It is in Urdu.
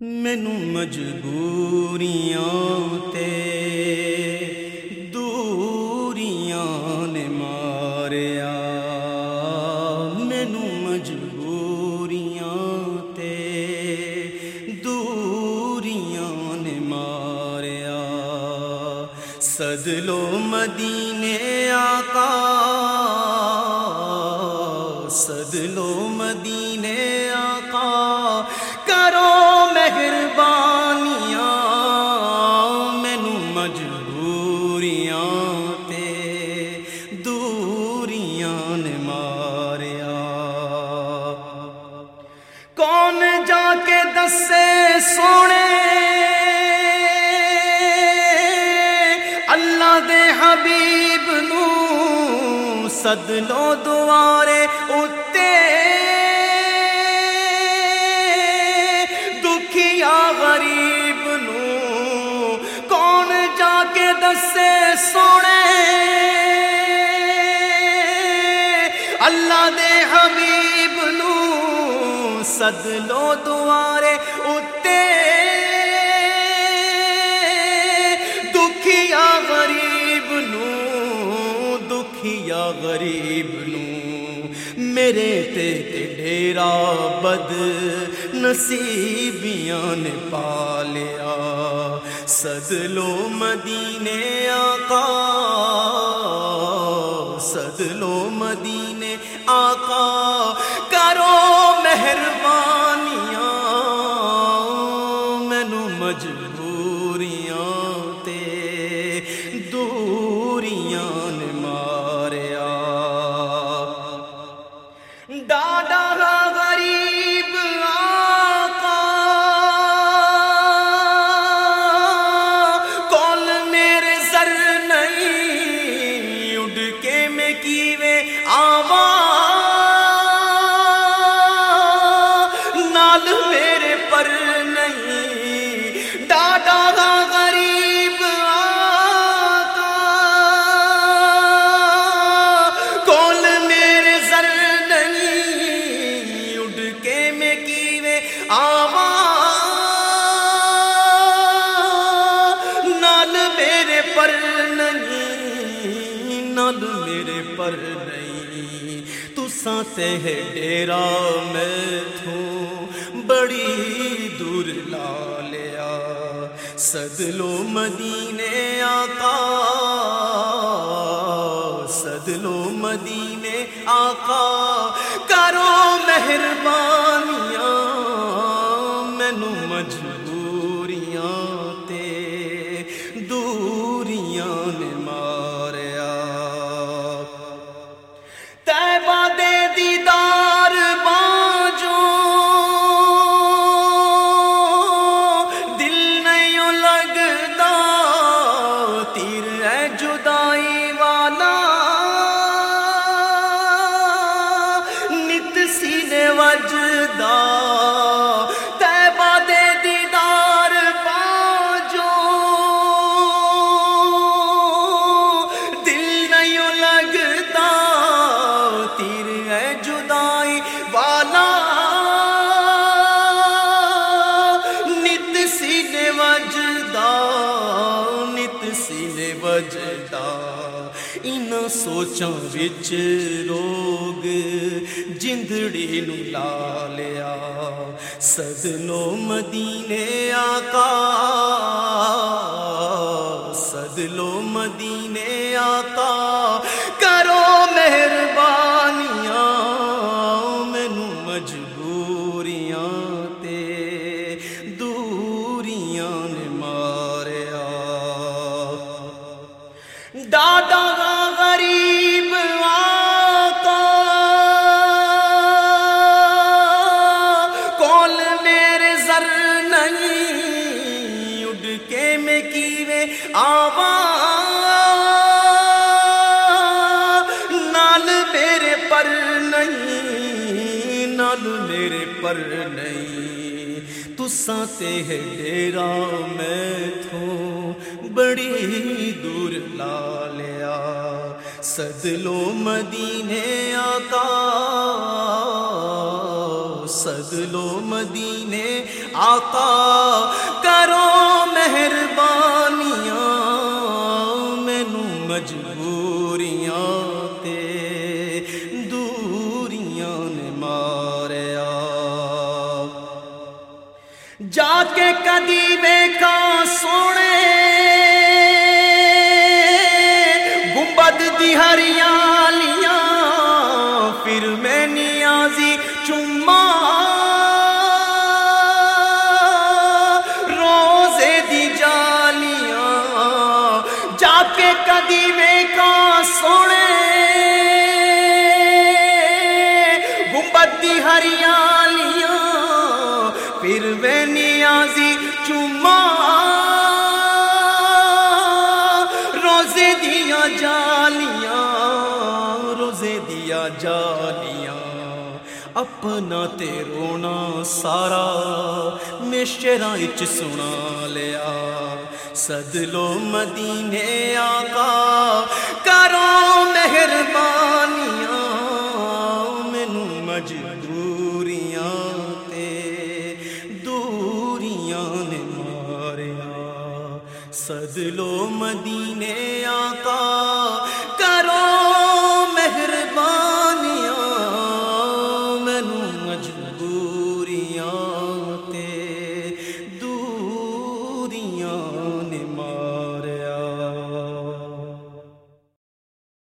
ਮੈਨੂੰ ਮਜਬੂਰੀਆਂ ਤੇ ਦੂਰੀਆਂ ਨੇ ਮਾਰਿਆ ਮੈਨੂੰ ਮਜਬੂਰੀਆਂ ਤੇ ਦੂਰੀਆਂ ਨੇ ਮਾਰਿਆ ਸਦਲੋ ਮਦੀਨੇ ਆਕਾ ਸਦਲੋ ਮਦੀਨੇ دے حبیب نو سد لو دوارے اتے دکھیا غریب نو کون جا کے دسے سونے اللہ دے حبیب نو سد لو دوارے یا غریب نو۔ میرے تے ڈیرا بد نصیبیاں نے پالیا سد لو مدینے آقا سد لو مدینے آقا نال میرے پر نہیں، نال میرے پر نہیں۔ تساں سے ہے ڈیرا میں تھوں، بڑی دور لا لیا۔ سد لو مدینے آقا سد لو مدینے آقا۔ کرو مہربانیاں۔ مجنون وجدا انہاں سوچاں وچ روگ جندڑی نو لا لیا صدنو مدینے آقا صدلو دادا غریب آقا۔ کول میرے زر نہیں اڑ کے میں کیوے آوا۔ نال میرے پر نہیں، نال میرے پر نہیں۔ ساتے ہے ڈیرا میں تھو بڑی دور لا لیا سد لو مدینے آقا سد لو مدینے آقا، کرو مہربانیاں۔ مینو مجبور جا کے کدی ویکا سونے۔ گنبد دی ہریالیاں پھر میں نیازی چما روزے دی جالیاں جا کے کدی ویکا سونے۔ گنبد دی ہریالیاں جالیاں، روزے دیا جالیاں، اپنا تے رونا سارا مشرا اچ سنا لیا۔ سد لو مدینے آقا کرو مہربانیاں مینو مجبوریاں تے دوریاں نے ماریا۔ سد لو مدینے